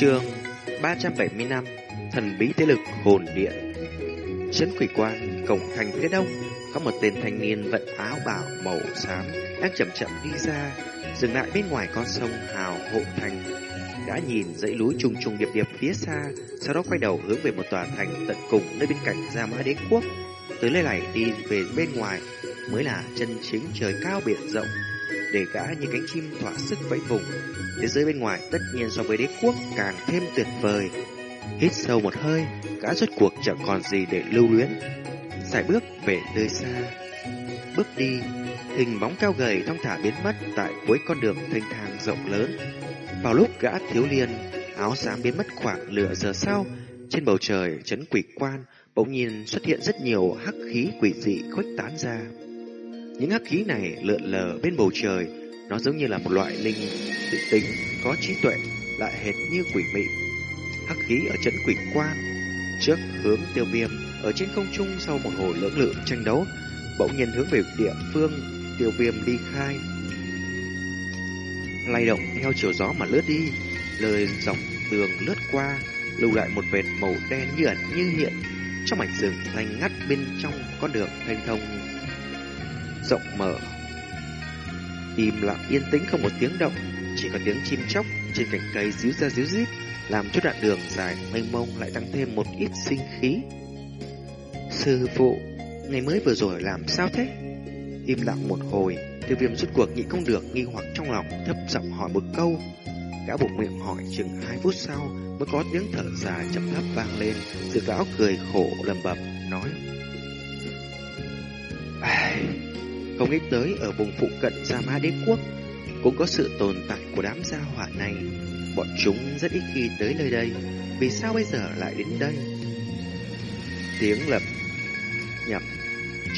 Trường 370 năm Thần bí thế lực hồn điện Trấn quỷ quan, cổng thành phía đông, Có một tên thanh niên vận áo bảo màu xám Đang chậm chậm đi ra, Dừng lại bên ngoài con sông Hào Hộ Thành. Đã nhìn dãy núi trùng trùng điệp điệp phía xa, Sau đó quay đầu hướng về một tòa thành tận cùng Nơi bên cạnh Gia Mã Đế Quốc. Tới nơi này đi về bên ngoài Mới là chân chính trời cao biển rộng để gã như cánh chim thỏa sức vẫy vùng. Thế giới bên ngoài tất nhiên so với đế quốc càng thêm tuyệt vời. Hít sâu một hơi, gã rốt cuộc chẳng còn gì để lưu luyến. sải bước về nơi xa. Bước đi, hình bóng cao gầy thong thả biến mất tại cuối con đường thanh thang rộng lớn. Vào lúc gã thiếu liên, áo xám biến mất khoảng nửa giờ sau, trên bầu trời chấn quỷ quan bỗng nhiên xuất hiện rất nhiều hắc khí quỷ dị khuếch tán ra. Những hắc khí này lượn lờ bên bầu trời, nó giống như là một loại linh tự tính có trí tuệ, lại hệt như quỷ mị. Hắc khí ở trận quỷ quan, trước hướng tiêu viêm, ở trên không trung sau một hồi lưỡng lượng tranh đấu, bỗng nhiên hướng về địa phương tiêu viêm đi khai. Lay động theo chiều gió mà lướt đi, lời dọc tường lướt qua, lưu lại một vệt màu đen như ẩn như hiện trong mảnh rừng xanh ngắt bên trong con đường thanh thông rộng mở. Im lặng yên tĩnh không một tiếng động, chỉ có tiếng chim chóc trên cành cây díu ra díu dít, làm cho đoạn đường dài mênh mông lại tăng thêm một ít sinh khí. Sư phụ, ngày mới vừa rồi làm sao thế? Im lặng một hồi, tiêu viêm rút cuộc nhịn không được nghi hoặc trong lòng thấp giọng hỏi một câu. Gã buộc miệng hỏi chừng hai phút sau mới có tiếng thở dài chậm thấp vang lên, dược lão cười khổ lầm bầm nói. Không nghĩ tới ở vùng phụ cận Gia Ma Đế Quốc cũng có sự tồn tại của đám gia hỏa này. Bọn chúng rất ít khi tới nơi đây, vì sao bây giờ lại đến đây? Tiếng lập nhập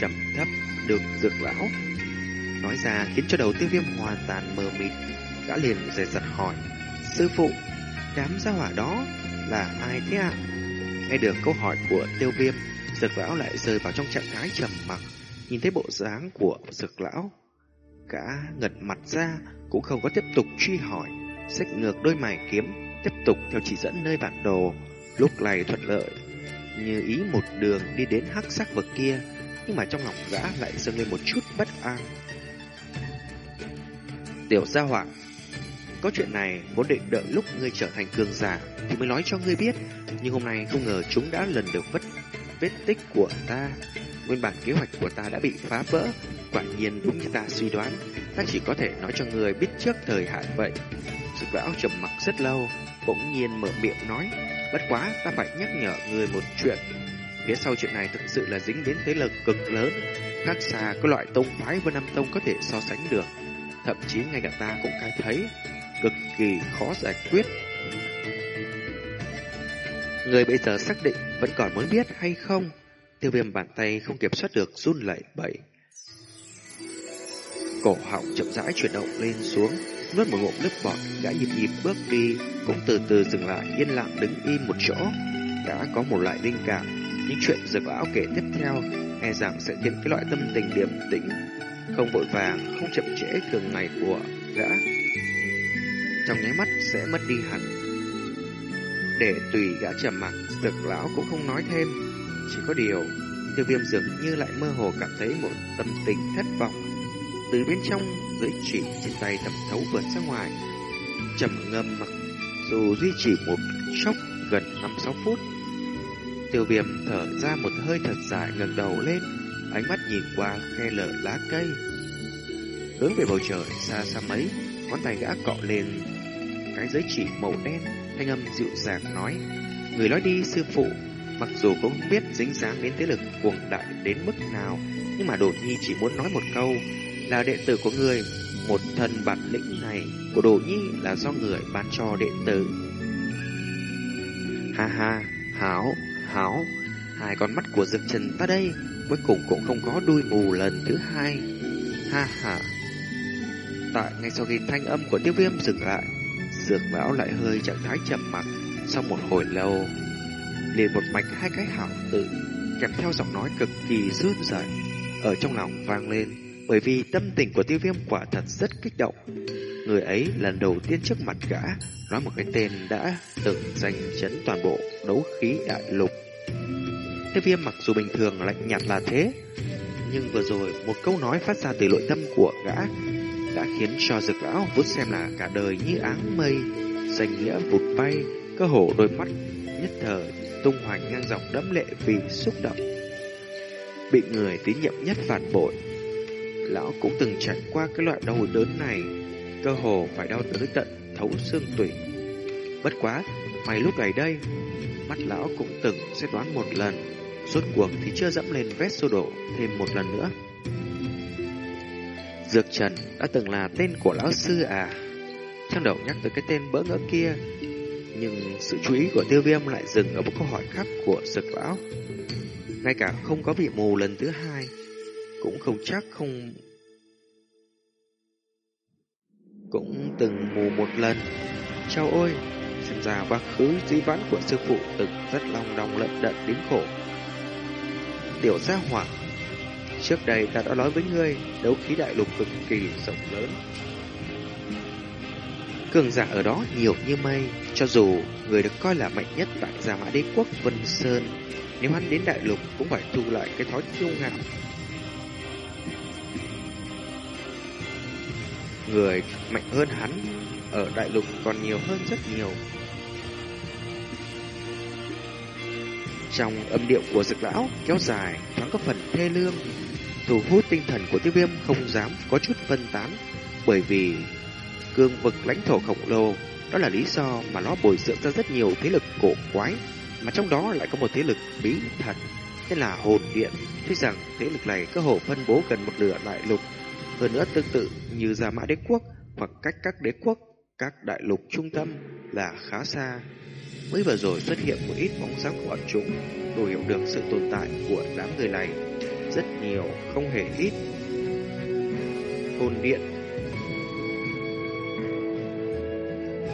trầm thấp được dược lão nói ra khiến cho đầu tiêu viêm hoàn toàn mờ mịt. Gã liền dè dặt hỏi, sư phụ, đám gia hỏa đó là ai thế ạ? Nghe được câu hỏi của tiêu viêm, dược lão lại rơi vào trong trạng thái trầm mặc. Nhìn thấy bộ dáng của dược lão. Gã ngật mặt ra, Cũng không có tiếp tục truy hỏi. Xách ngược đôi mày kiếm, Tiếp tục theo chỉ dẫn nơi bản đồ. Lúc này thuận lợi, Như ý một đường đi đến hắc sắc vực kia, Nhưng mà trong lòng gã lại dâng lên một chút bất an. Tiểu gia hỏa, Có chuyện này vốn định đợi lúc ngươi trở thành cường giả Thì mới nói cho ngươi biết, Nhưng hôm nay không ngờ chúng đã lần được vết vết tích của ta. Nguyên bản kế hoạch của ta đã bị phá vỡ. Quả nhiên đúng như ta suy đoán, Ta chỉ có thể nói cho người biết trước thời hạn vậy. Dực lão trầm mặc rất lâu, Bỗng nhiên mở miệng nói, Bất quá, ta phải nhắc nhở người một chuyện. Phía sau chuyện này thực sự là dính đến thế lực cực lớn. Khác xa có loại tông phái Vân Nam Tông có thể so sánh được. Thậm chí ngay cả ta cũng khai thấy Cực kỳ khó giải quyết. Người bây giờ xác định vẫn còn muốn biết hay không? Tiêu viêm bàn tay không kiểm soát được run lẩy bẩy. Cổ họng chậm rãi chuyển động lên xuống, nuốt một ngụm nước bọt, gã nhịp nhịp bước đi, cũng từ từ dừng lại, yên lặng đứng im một chỗ. Đã có một loại linh cảm, những chuyện dược lão kể tiếp theo, e rằng sẽ khiến cái loại tâm tình điềm tĩnh, không vội vàng, không chậm trễ thường ngày của gã. Trong nháy mắt sẽ mất đi hẳn. Để tùy gã trầm mặc, dược lão cũng không nói thêm, chỉ có điều, tiêu viêm dường như lại mơ hồ cảm thấy một tâm tình thất vọng. Từ bên trong, dưới chỉ trên tay thẩm thấu vượt ra ngoài. trầm ngâm mặc dù duy trì một chốc gần 5-6 phút. Tiêu viêm thở ra một hơi thật dài ngẩng đầu lên, ánh mắt nhìn qua khe lở lá cây. Hướng về bầu trời xa xa mấy, ngón tay gã cọ lên cái giấy chỉ màu đen, thanh âm dịu dàng nói: "Người nói đi sư phụ, Mặc dù không biết dính dáng đến thế lực cuồng đại đến mức nào, nhưng mà Đồ Nhi chỉ muốn nói một câu là đệ tử của người. Một thần bản lĩnh này của Đồ Nhi là do người ban cho đệ tử. Ha ha, hảo, hảo, hai con mắt của Dược Trần ta đây cuối cùng cũng không có đuôi mù lần thứ hai. Ha ha. Tại ngay sau khi thanh âm của tiêu viêm dừng lại, Dược lão lại hơi trạng thái chậm mặc sau một hồi lâu liền một mạch hai cái hảo tự kèm theo giọng nói cực kỳ run rẩy ở trong lòng vang lên bởi vì tâm tình của tiêu viêm quả thật rất kích động Người ấy lần đầu tiên trước mặt gã nói một cái tên đã từng giành chấn toàn bộ đấu khí đại lục. Tiêu viêm mặc dù bình thường lạnh nhạt là thế, nhưng vừa rồi một câu nói phát ra từ nội tâm của gã đã khiến cho dược lão vút xem là cả đời như áng mây, danh nghĩa vụt bay, cơ hồ đôi mắt nhất thời tung hoành ngang dọc đẫm lệ vì xúc động. Bị người tín nhiệm nhất phản bội, lão cũng từng trải qua cái loại đau đớn này, cơ hồ phải đau tới tận thấu xương tủy. Bất quá, mày lúc này đây, mắt lão cũng từng sẽ đoán một lần, suốt cuộc thì chưa dẫm lên vết xô đổ thêm một lần nữa. Dược Trần đã từng là tên của lão sư à? Trong đầu nhắc tới cái tên bỡ ngỡ kia, nhưng sự chú ý của tiêu viêm lại dừng ở một câu hỏi khác của sực lão. Ngay cả không có bị mù lần thứ hai, cũng không chắc không... Cũng từng mù một lần. Chào ôi, xem ra quá khứ dĩ vãn của sư phụ từng rất long đong lận đận đến khổ. Tiểu gia hỏa Trước đây ta đã nói với ngươi, đấu khí đại lục cực kỳ rộng lớn. Cường giả ở đó nhiều như mây, cho dù người được coi là mạnh nhất tại Gia Mã Đế Quốc Vân Sơn, nếu hắn đến đại lục cũng phải thu lại cái thói kiêu ngạo. Người mạnh hơn hắn ở đại lục còn nhiều hơn rất nhiều. Trong âm điệu của dực lão kéo dài thoáng có phần thê lương thu hút tinh thần của tiêu viêm không dám có chút phân tán, bởi vì cương vực lãnh thổ khổng lồ, đó là lý do mà nó bồi dưỡng ra rất nhiều thế lực cổ quái, mà trong đó lại có một thế lực bí thật, tên là hồn điện. Tuy rằng thế lực này cơ hồ phân bố gần một nửa đại lục, hơn nữa tương tự như Gia Mã Đế Quốc hoặc cách các đế quốc, các đại lục trung tâm là khá xa. Mới vừa rồi xuất hiện một ít bóng dáng của bọn chúng, đủ hiểu được sự tồn tại của đám người này rất nhiều, không hề ít. Hồn điện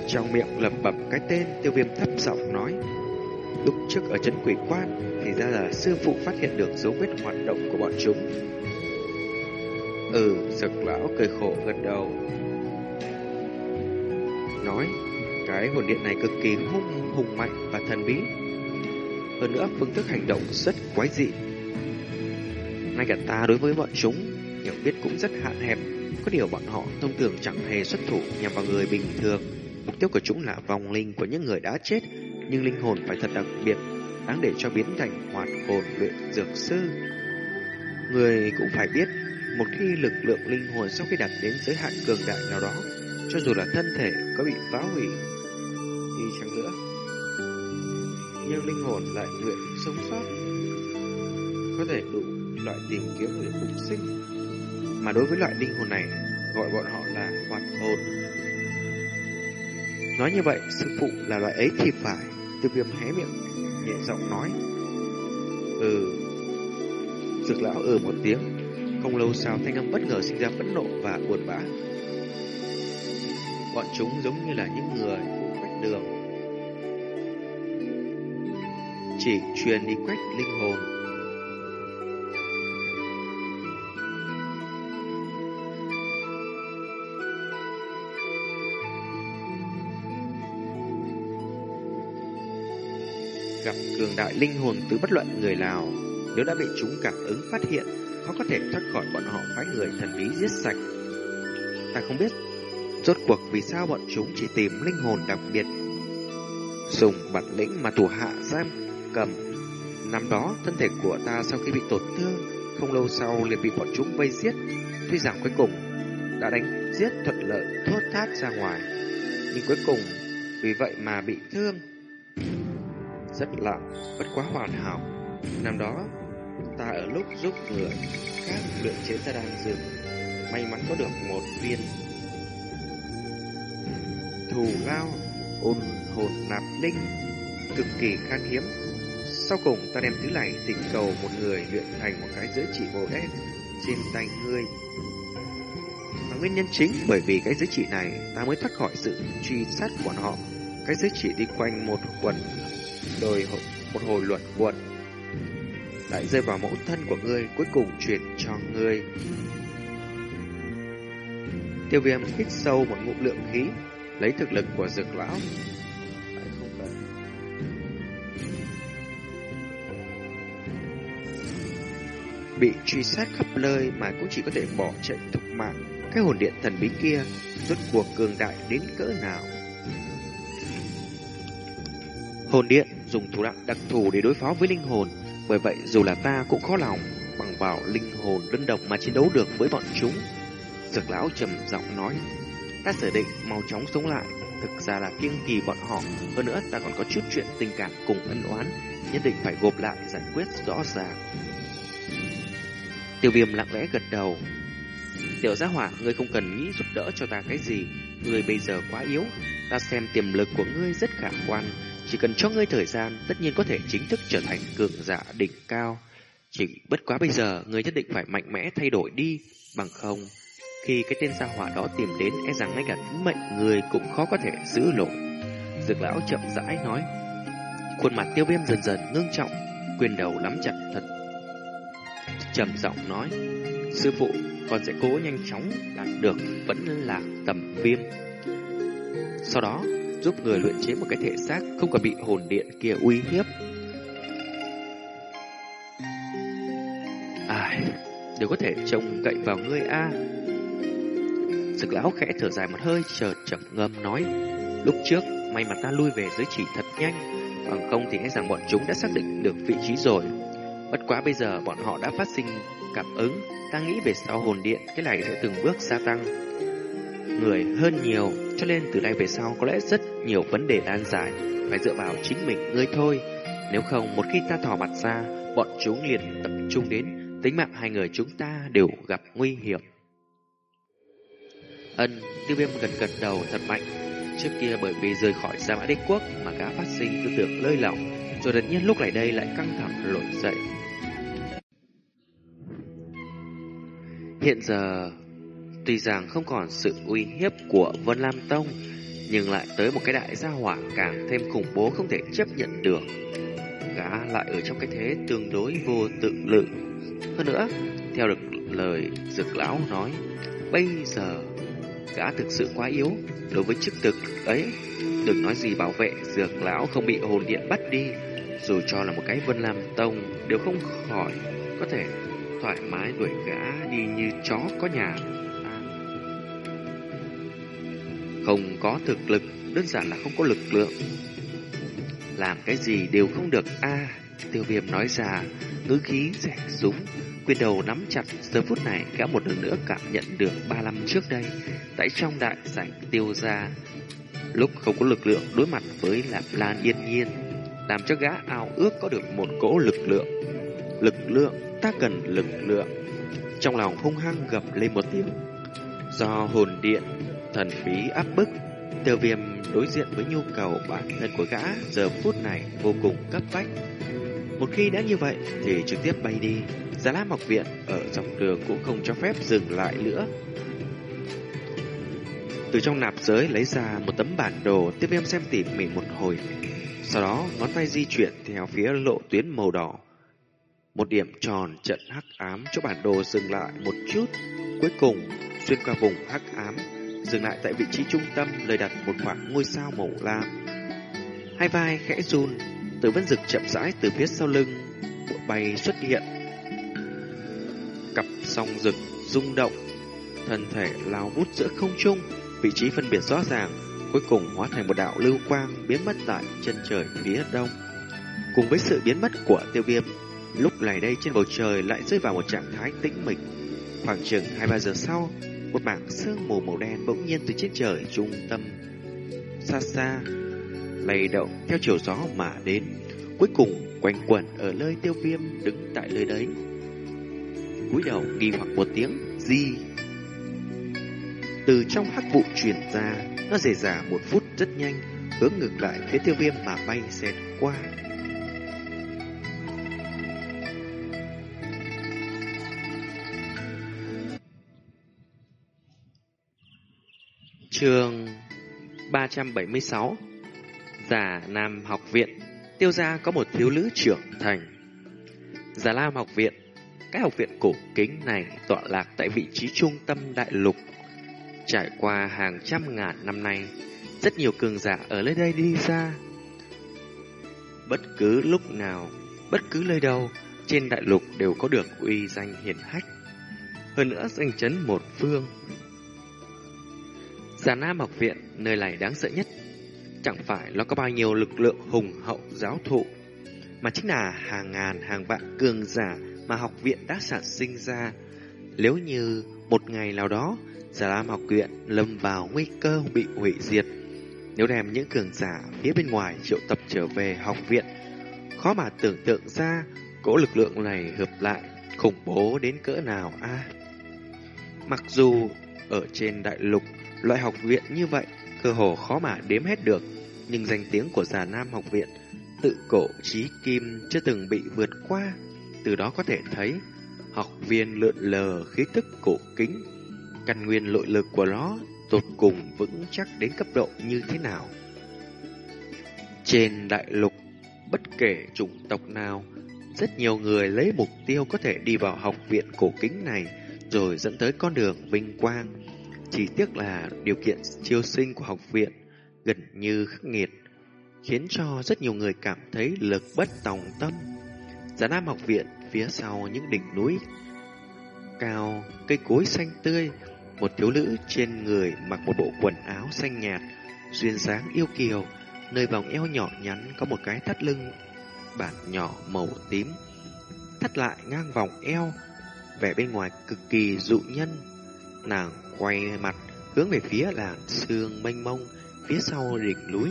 Trong miệng lẩm bẩm cái tên tiêu viêm thấp giọng nói. Lúc trước ở trấn quỷ quan Thì ra là sư phụ phát hiện được dấu vết hoạt động của bọn chúng. Ừ, sực lão cười khổ gật đầu. Nói Cái hồn điện này cực kỳ hung hùng mạnh và thần bí. Hơn nữa phương thức hành động rất quái dị. Ngay cả ta đối với bọn chúng hiểu biết cũng rất hạn hẹp. Có điều bọn họ thông thường chẳng hề xuất thủ nhằm vào người bình thường. Mục tiêu của chúng là vòng linh của những người đã chết, nhưng linh hồn phải thật đặc biệt, đáng để cho biến thành hoạt hồn luyện dược sư. Người cũng phải biết, một khi lực lượng linh hồn sau khi đạt đến giới hạn cường đại nào đó, cho dù là thân thể có bị phá hủy, đi chăng nữa, nhưng linh hồn lại nguyện sống sót, có thể đủ loại tìm kiếm người phục sinh. Mà đối với loại linh hồn này, gọi bọn họ là hoạt hồn. Nói như vậy, sư phụ là loại ấy thì phải. Tiêu viêm hé miệng, nhẹ giọng nói. Ừ. Dược lão ừ một tiếng. Không lâu sau thanh âm bất ngờ sinh ra phẫn nộ và buồn bã. Bọn chúng giống như là những người phụ quét đường. Chỉ truyền đi quét linh hồn cường đại linh hồn từ bất luận người nào, nếu đã bị chúng cảm ứng phát hiện, khó có thể thoát khỏi bọn họ phái người thần bí giết sạch. Ta không biết rốt cuộc vì sao bọn chúng chỉ tìm linh hồn đặc biệt, dùng bản lĩnh mà thủ hạ giam cầm. Năm đó, thân thể của ta sau khi bị tổn thương, không lâu sau liền bị bọn chúng vây giết. Tuy rằng cuối cùng đã đánh giết thuận lợi thốt thát ra ngoài, nhưng cuối cùng vì vậy mà bị thương rất lạ, bất quá hoàn hảo. Năm đó, ta ở lúc giúp người khác luyện chế ra đan dược, may mắn có được một viên thù lao ôn hồn nạp linh cực kỳ khan hiếm. Sau cùng ta đem thứ này tình cầu một người luyện thành một cái giới chỉ màu đen trên tay ngươi. Và nguyên nhân chính bởi vì cái giới chỉ này ta mới thoát khỏi sự truy sát của bọn họ. Cái giới chỉ đi quanh một quần Đôi một hồi luận quận Lại rơi vào mẫu thân của ngươi Cuối cùng chuyển cho ngươi Tiêu viêm hít sâu một ngụm lượng khí, lấy thực lực của dược lão. Bị truy sát khắp nơi mà cũng chỉ có thể bỏ chạy thục mạng. Cái hồn điện thần bí kia rốt cuộc cường đại đến cỡ nào? Hồn điện dùng thủ đoạn đặc thù để đối phó với linh hồn, bởi vậy dù là ta cũng khó lòng bằng vào linh hồn đơn độc mà chiến đấu được với bọn chúng. Dược lão trầm giọng nói, ta sở định mau chóng sống lại, thực ra là kiêng kỳ bọn họ, hơn nữa ta còn có chút chuyện tình cảm cùng ân oán, nhất định phải gộp lại giải quyết rõ ràng. Tiêu viêm lặng lẽ gật đầu. Tiểu gia hỏa, ngươi không cần nghĩ giúp đỡ cho ta cái gì, ngươi bây giờ quá yếu, ta xem tiềm lực của ngươi rất khả quan, chỉ cần cho ngươi thời gian, tất nhiên có thể chính thức trở thành cường giả đỉnh cao. Chỉ bất quá bây giờ, ngươi nhất định phải mạnh mẽ thay đổi đi, bằng không. Khi cái tên gia hỏa đó tìm đến, e rằng ngay cả tính mệnh người cũng khó có thể giữ nổi. Dược lão chậm rãi nói. Khuôn mặt tiêu viêm dần dần ngưng trọng, quyền đầu nắm chặt thật. trầm giọng nói, sư phụ, con sẽ cố nhanh chóng đạt được vẫn là tầm viêm. Sau đó, giúp người luyện chế một cái thể xác không còn bị hồn điện kia uy hiếp. Ai, đều có thể trông cậy vào ngươi a. Sực lão khẽ thở dài một hơi chợt chậm ngâm nói, lúc trước may mà ta lui về giới chỉ thật nhanh, bằng không thì nghe rằng bọn chúng đã xác định được vị trí rồi. Bất quá bây giờ bọn họ đã phát sinh cảm ứng, ta nghĩ về sau hồn điện cái này sẽ từng bước gia tăng. Người hơn nhiều, cho nên từ nay về sau có lẽ rất nhiều vấn đề nan giải, phải dựa vào chính mình ngươi thôi. Nếu không, một khi ta thò mặt ra, bọn chúng liền tập trung đến, tính mạng hai người chúng ta đều gặp nguy hiểm. Ân, tiêu viêm gần gật đầu thật mạnh. Trước kia bởi vì rời khỏi Gia Mã Đế Quốc mà gã phát sinh tư tưởng lơi lỏng, rồi đột nhiên lúc này đây lại căng thẳng nổi dậy. Hiện giờ, tuy rằng không còn sự uy hiếp của Vân Lam Tông, nhưng lại tới một cái đại gia hỏa càng thêm khủng bố không thể chấp nhận được. Gã lại ở trong cái thế tương đối vô tự lượng. Hơn nữa, theo được lời dực lão nói, bây giờ gã thực sự quá yếu đối với chức thực ấy. Đừng nói gì bảo vệ dược lão không bị hồn điện bắt đi, dù cho là một cái Vân Lam Tông đều không khỏi có thể thoải mái đuổi gã đi như chó có nhà. Không có thực lực, đơn giản là không có lực lượng. Làm cái gì đều không được a tiêu viêm nói ra, ngữ khí rẻ súng, quyền đầu nắm chặt giờ phút này gã một lần nữa cảm nhận được ba năm trước đây, tại trong đại sảnh tiêu ra. Lúc không có lực lượng đối mặt với Lạp Lan yên nhiên, làm cho gã ao ước có được một cỗ lực lượng. Lực lượng, ta cần lực lượng. Trong lòng hung hăng gầm lên một tiếng. Do hồn điện thần bí áp bức, tiêu viêm đối diện với nhu cầu bản thân của gã giờ phút này vô cùng cấp bách. Một khi đã như vậy thì trực tiếp bay đi, Giá lá mọc viện ở dọc đường cũng không cho phép dừng lại nữa. Từ trong nạp giới lấy ra một tấm bản đồ tiêu viêm xem tỉ mỉ một hồi. Sau đó ngón tay di chuyển theo phía lộ tuyến màu đỏ. Một điểm tròn trận hắc ám cho bản đồ dừng lại một chút. Cuối cùng xuyên qua vùng hắc ám dừng lại tại vị trí trung tâm lời đặt một khoảng ngôi sao màu lam. Hai vai khẽ run, từ vân dực chậm rãi từ phía sau lưng, bộ bay xuất hiện. Cặp song rực rung động, thân thể lao vút giữa không trung, vị trí phân biệt rõ ràng, cuối cùng hóa thành một đạo lưu quang biến mất tại chân trời phía đông. Cùng với sự biến mất của tiêu viêm, lúc này đây trên bầu trời lại rơi vào một trạng thái tĩnh mịch. Khoảng chừng 2-3 giờ sau, một mảng sương mù màu đen bỗng nhiên từ trên trời trung tâm xa xa lay động theo chiều gió mà đến, cuối cùng quanh quẩn ở nơi tiêu viêm đứng tại nơi đấy. Cúi đầu nghi hoặc một tiếng gì từ trong hắc vụ truyền ra, nó rề rả một phút rất nhanh, hướng ngược lại phía tiêu viêm mà bay xẹt qua. Trường 376 Giả Nam Học Viện Tiêu gia có một thiếu nữ trưởng thành Giả Nam Học Viện Cái học viện cổ kính này tọa lạc tại vị trí trung tâm đại lục Trải qua hàng trăm ngàn năm nay, rất nhiều cường giả ở nơi đây đi ra. Bất cứ lúc nào, bất cứ nơi đâu, trên đại lục đều có được uy danh hiển hách. Hơn nữa danh chấn một phương. Già Nam học viện, nơi này đáng sợ nhất. Chẳng phải nó có bao nhiêu lực lượng hùng hậu giáo thụ, mà chính là hàng ngàn hàng vạn cường giả mà học viện đã sản sinh ra. Nếu như một ngày nào đó, Già Nam học viện lâm vào nguy cơ bị hủy diệt, nếu đem những cường giả phía bên ngoài triệu tập trở về học viện, khó mà tưởng tượng ra cỗ lực lượng này hợp lại khủng bố đến cỡ nào a. Mặc dù ở trên đại lục, loại học viện như vậy cơ hồ khó mà đếm hết được, nhưng danh tiếng của Già Nam học viện tự cổ trí kim chưa từng bị vượt qua. Từ đó có thể thấy, học viên lượn lờ khí tức cổ kính, căn nguyên nội lực của nó tột cùng vững chắc đến cấp độ như thế nào. Trên đại lục, bất kể chủng tộc nào, rất nhiều người lấy mục tiêu có thể đi vào học viện cổ kính này rồi dẫn tới con đường vinh quang. Chỉ tiếc là điều kiện chiêu sinh của học viện gần như khắc nghiệt, khiến cho rất nhiều người cảm thấy lực bất tòng tâm. Giả Nam học viện phía sau những đỉnh núi cao, cây cối xanh tươi, một thiếu nữ trên người mặc một bộ quần áo xanh nhạt, duyên dáng yêu kiều, nơi vòng eo nhỏ nhắn có một cái thắt lưng bản nhỏ màu tím, thắt lại ngang vòng eo, vẻ bên ngoài cực kỳ dụ nhân. Nàng quay mặt hướng về phía làn sương mênh mông phía sau đỉnh núi.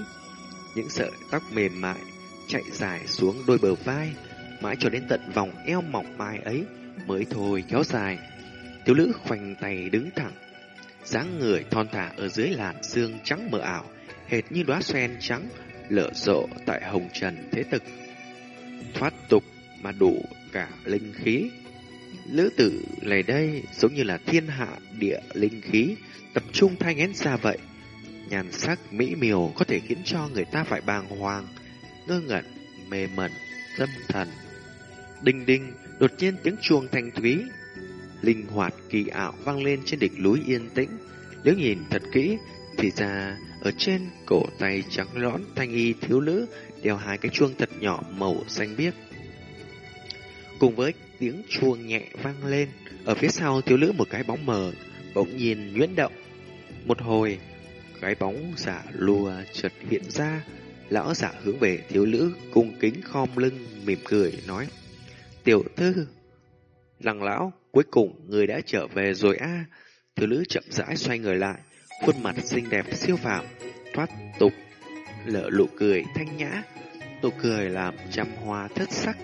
Những sợi tóc mềm mại chạy dài xuống đôi bờ vai, mãi cho đến tận vòng eo mỏng mại ấy mới thôi kéo dài. Thiếu nữ khoanh tay đứng thẳng, dáng người thon thả ở dưới làn sương trắng mờ ảo, hệt như đóa sen trắng lở rộ tại hồng trần thế thực. Thoát tục mà đủ cả linh khí. Lữ tử này đây giống như là thiên hạ địa linh khí tập trung thay ngén ra vậy. Nhàn sắc mỹ miều có thể khiến cho người ta phải bàng hoàng, ngơ ngẩn, mê mẩn, tâm thần. Đinh đinh, đột nhiên tiếng chuông thanh thúy, linh hoạt kỳ ảo vang lên trên đỉnh núi yên tĩnh. Nếu nhìn thật kỹ, thì ra ở trên cổ tay trắng lõn thanh y thiếu nữ đeo hai cái chuông thật nhỏ màu xanh biếc. Cùng với tiếng chuông nhẹ vang lên, ở phía sau thiếu nữ một cái bóng mờ bỗng nhiên nhuyễn động. Một hồi, cái bóng giả lùa chợt hiện ra, lão giả hướng về thiếu nữ cung kính khom lưng mỉm cười nói: "Tiểu thư, lăng lão, cuối cùng người đã trở về rồi a." Thiếu nữ chậm rãi xoay người lại, khuôn mặt xinh đẹp siêu phàm, thoát tục, lở lụ cười thanh nhã, nụ cười làm trăm hoa thất sắc.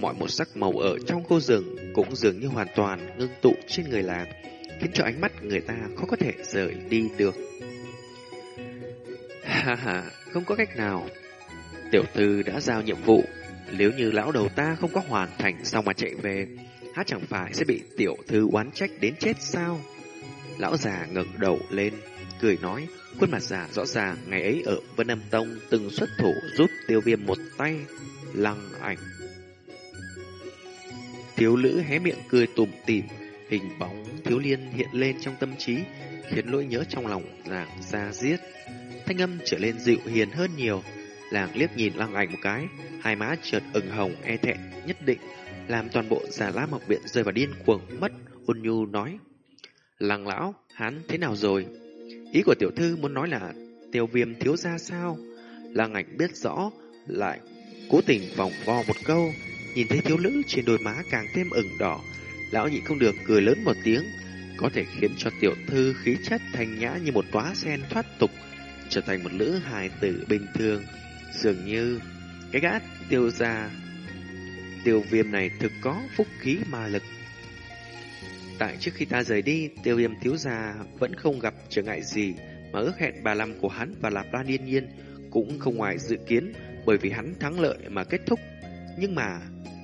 Mọi một sắc màu ở trong cô rừng cũng dường như hoàn toàn ngưng tụ trên người làng, khiến cho ánh mắt người ta khó có thể rời đi được. Ha ha, không có cách nào. Tiểu tư đã giao nhiệm vụ, nếu như lão đầu ta không có hoàn thành xong mà chạy về, hát chẳng phải sẽ bị tiểu thư oán trách đến chết sao? Lão già ngẩng đầu lên, cười nói, khuôn mặt già rõ ràng ngày ấy ở Vân Âm Tông từng xuất thủ giúp tiêu viêm một tay, lăng ảnh. Thiếu nữ hé miệng cười tủm tỉm, hình bóng thiếu liên hiện lên trong tâm trí, khiến nỗi nhớ trong lòng nàng ra giết. Thanh âm trở lên dịu hiền hơn nhiều, làng liếc nhìn lăng ảnh một cái, hai má chợt ửng hồng e thẹn nhất định, làm toàn bộ già lá mọc viện rơi vào điên cuồng mất, ôn nhu nói. Lăng lão, hắn thế nào rồi? Ý của tiểu thư muốn nói là tiêu viêm thiếu ra sao? Lăng ảnh biết rõ, lại cố tình vòng vo một câu, nhìn thấy thiếu nữ trên đôi má càng thêm ửng đỏ. Lão nhị không được cười lớn một tiếng, có thể khiến cho tiểu thư khí chất thanh nhã như một đóa sen thoát tục, trở thành một nữ hài tử bình thường, dường như cái gã tiêu gia tiêu viêm này thực có phúc khí ma lực Tại trước khi ta rời đi, tiêu viêm thiếu gia vẫn không gặp trở ngại gì, mà ước hẹn bà Lâm của hắn và Lạp La Yên Nhiên cũng không ngoài dự kiến bởi vì hắn thắng lợi mà kết thúc. Nhưng mà,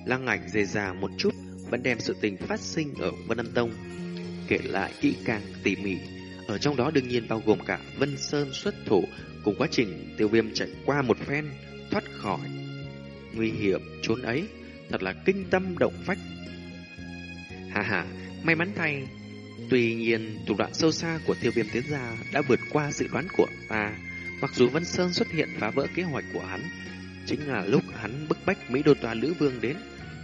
lăng ảnh dề già một chút vẫn đem sự tình phát sinh ở Vân Âm Tông kể lại kỹ càng tỉ mỉ. Ở trong đó đương nhiên bao gồm cả Vân Sơn xuất thủ cùng quá trình tiêu viêm chạy qua một phen thoát khỏi nguy hiểm trốn ấy thật là kinh tâm động phách. Hà hà, May mắn thay, Tuy nhiên, thủ đoạn sâu xa của tiêu viêm tiến gia đã vượt qua dự đoán của ta. Mặc dù Vân Sơn xuất hiện phá vỡ kế hoạch của hắn, chính là lúc hắn bức bách Mỹ Đô Tòa Lữ Vương đến,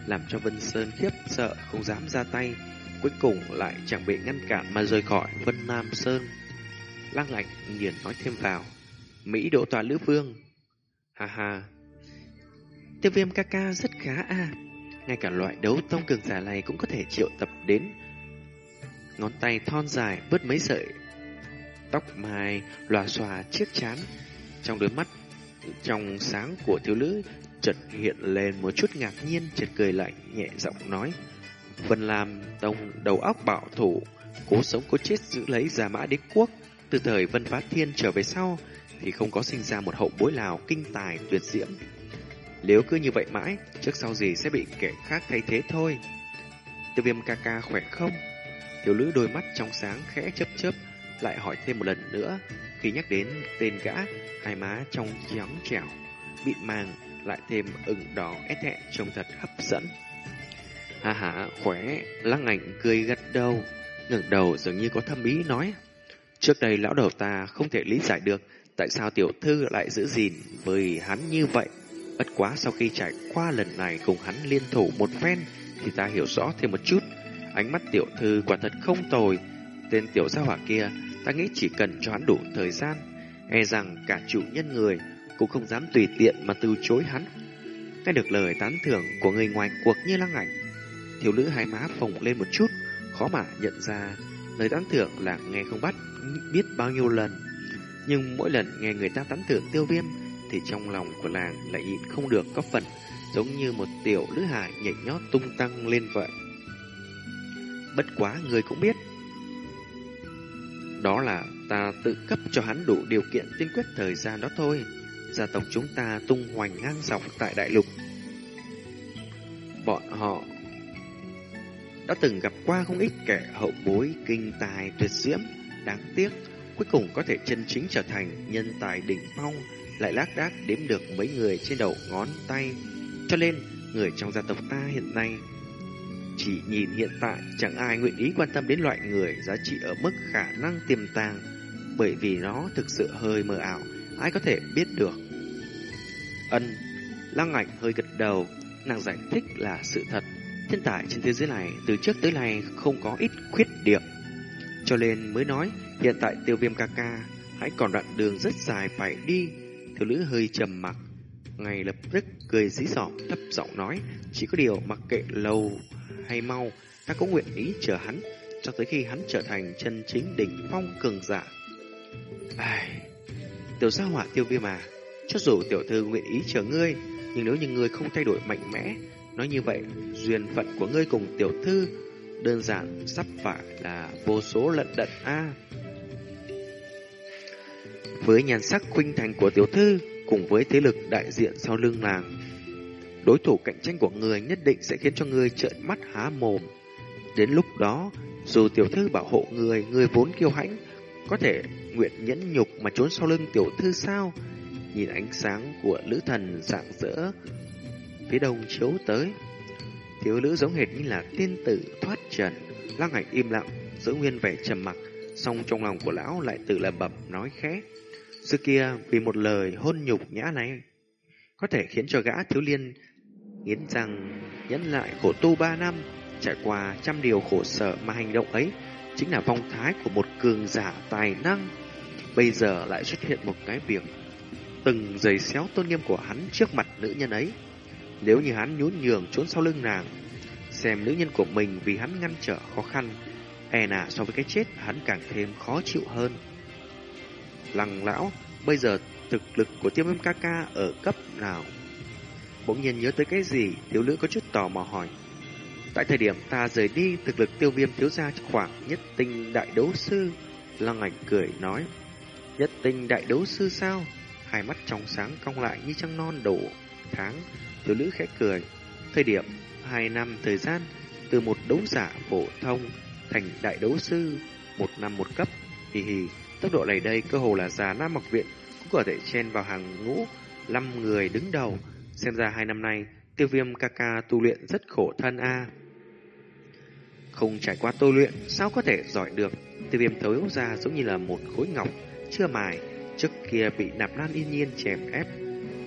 làm cho Vân Sơn khiếp sợ không dám ra tay, cuối cùng lại chẳng bị ngăn cản mà rời khỏi Vân Nam Sơn. Lăng lạnh nghiền nói thêm vào, Mỹ Đô Tòa Lữ Vương. Ha ha, tiêu viêm ca ca rất khá a ngay cả loại đấu tông cường giả này cũng có thể triệu tập đến. Ngón tay thon dài bớt mấy sợi tóc mai lòa xòa chiếc chán trong đôi mắt trong sáng của thiếu nữ, chợt hiện lên một chút ngạc nhiên, chợt cười lạnh nhẹ giọng nói, Vân Lam, Tông đầu óc bảo thủ, cố sống cố chết giữ lấy Gia mã đế quốc. Từ thời Vân Phá Thiên trở về sau, thì không có sinh ra một hậu bối nào kinh tài tuyệt diễm. Nếu cứ như vậy mãi, trước sau gì sẽ bị kẻ khác thay thế thôi. Tiêu viêm ca ca khỏe không? Thiếu nữ đôi mắt trong sáng khẽ chớp chớp, lại hỏi thêm một lần nữa khi nhắc đến tên gã hai má trong trắng trẻo bị màng lại thêm ửng đỏ ép hẹ trông thật hấp dẫn. Hà hà, khỏe, lăng ảnh cười gật đầu, ngẩng đầu dường như có thâm ý nói. Trước đây lão đầu ta không thể lý giải được tại sao tiểu thư lại giữ gìn với hắn như vậy. Bất quá sau khi trải qua lần này cùng hắn liên thủ một phen thì ta hiểu rõ thêm một chút. Ánh mắt tiểu thư quả thật không tồi. Tên tiểu gia hỏa kia, ta nghĩ chỉ cần cho hắn đủ thời gian, e rằng cả chủ nhân người cũng không dám tùy tiện mà từ chối hắn. Nghe được lời tán thưởng của người ngoài cuộc như lăng ảnh, thiếu nữ hai má phồng lên một chút, khó mà nhận ra lời tán thưởng là nghe không bắt biết bao nhiêu lần. Nhưng mỗi lần nghe người ta tán thưởng tiêu viêm thì trong lòng của làng lại nhịn không được có phần giống như một tiểu lữ hải nhảy nhót tung tăng lên vậy. Bất quá người cũng biết đó là ta tự cấp cho hắn đủ điều kiện tiên quyết thời gian đó thôi gia tộc chúng ta tung hoành ngang dọc tại đại lục. Bọn họ đã từng gặp qua không ít kẻ hậu bối kinh tài tuyệt diễm, đáng tiếc cuối cùng có thể chân chính trở thành nhân tài đỉnh phong, lại lác đác đếm được mấy người trên đầu ngón tay. Cho nên, người trong gia tộc ta hiện nay chỉ nhìn hiện tại chẳng ai nguyện ý quan tâm đến loại người giá trị ở mức khả năng tiềm tàng, bởi vì nó thực sự hơi mờ ảo, ai có thể biết được. Ân, lăng ảnh hơi gật đầu, nàng giải thích là sự thật. Thiên tài trên thế giới này từ trước tới nay không có ít khuyết điểm. Cho nên mới nói hiện tại tiêu viêm ca ca hãy còn đoạn đường rất dài phải đi. Thiếu nữ hơi trầm mặc, ngay lập tức cười dí dỏm thấp giọng nói chỉ có điều mặc kệ lâu hay mau ta cũng nguyện ý chờ hắn cho tới khi hắn trở thành chân chính đỉnh phong cường giả. Ai... Tiểu gia hỏa tiêu viêm mà cho dù tiểu thư nguyện ý chờ ngươi, nhưng nếu như ngươi không thay đổi mạnh mẽ, nói như vậy, duyên phận của ngươi cùng tiểu thư đơn giản sắp phải là vô số lận đận a. Với nhàn sắc khuynh thành của tiểu thư cùng với thế lực đại diện sau lưng nàng, đối thủ cạnh tranh của người nhất định sẽ khiến cho người trợn mắt há mồm. Đến lúc đó, dù tiểu thư bảo hộ người, người vốn kiêu hãnh, có thể nguyện nhẫn nhục mà trốn sau lưng tiểu thư sao? nhìn ánh sáng của lữ thần rạng rỡ phía đông chiếu tới. Thiếu nữ giống hệt như là tiên tử thoát trần, lăng ảnh im lặng, giữ nguyên vẻ trầm mặc, song trong lòng của lão lại tự lẩm bẩm nói khẽ. Xưa kia vì một lời hôn nhục nhã này, có thể khiến cho gã thiếu liên nghiến rằng nhẫn lại khổ tu ba năm, trải qua trăm điều khổ sở mà hành động ấy chính là phong thái của một cường giả tài năng. Bây giờ lại xuất hiện một cái việc từng giày xéo tôn nghiêm của hắn trước mặt nữ nhân ấy. Nếu như hắn nhún nhường trốn sau lưng nàng, xem nữ nhân của mình vì hắn ngăn trở khó khăn, e nạ so với cái chết hắn càng thêm khó chịu hơn. Lăng lão, bây giờ thực lực của tiêm em ca ca ở cấp nào? Bỗng nhiên nhớ tới cái gì, thiếu nữ có chút tò mò hỏi. Tại thời điểm ta rời đi, thực lực tiêu viêm thiếu ra khoảng nhất tinh đại đấu sư. Lăng ảnh cười nói, nhất tinh đại đấu sư sao? hai mắt trong sáng cong lại như trăng non đổ tháng. Thiếu nữ khẽ cười. Thời điểm hai năm thời gian từ một đấu giả phổ thông thành đại đấu sư một năm một cấp. Hì hì, tốc độ này đây cơ hồ là già Nam Mặc Viện cũng có thể chen vào hàng ngũ năm người đứng đầu. Xem ra hai năm nay tiêu viêm ca ca tu luyện rất khổ thân a. Không trải qua tu luyện, sao có thể giỏi được? Tiêu viêm thấu ra giống như là một khối ngọc chưa mài, trước kia bị nạp lan yên nhiên chèm ép,